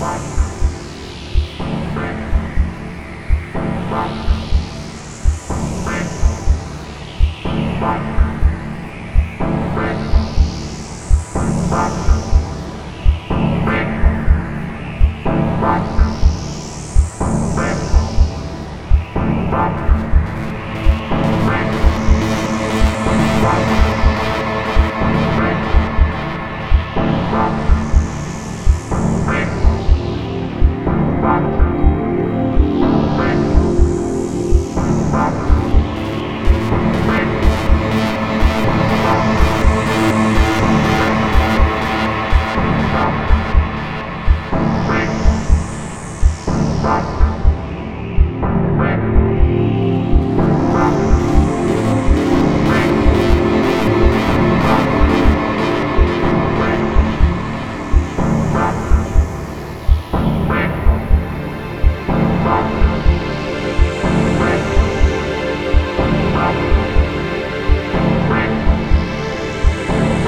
Bye.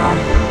Bye.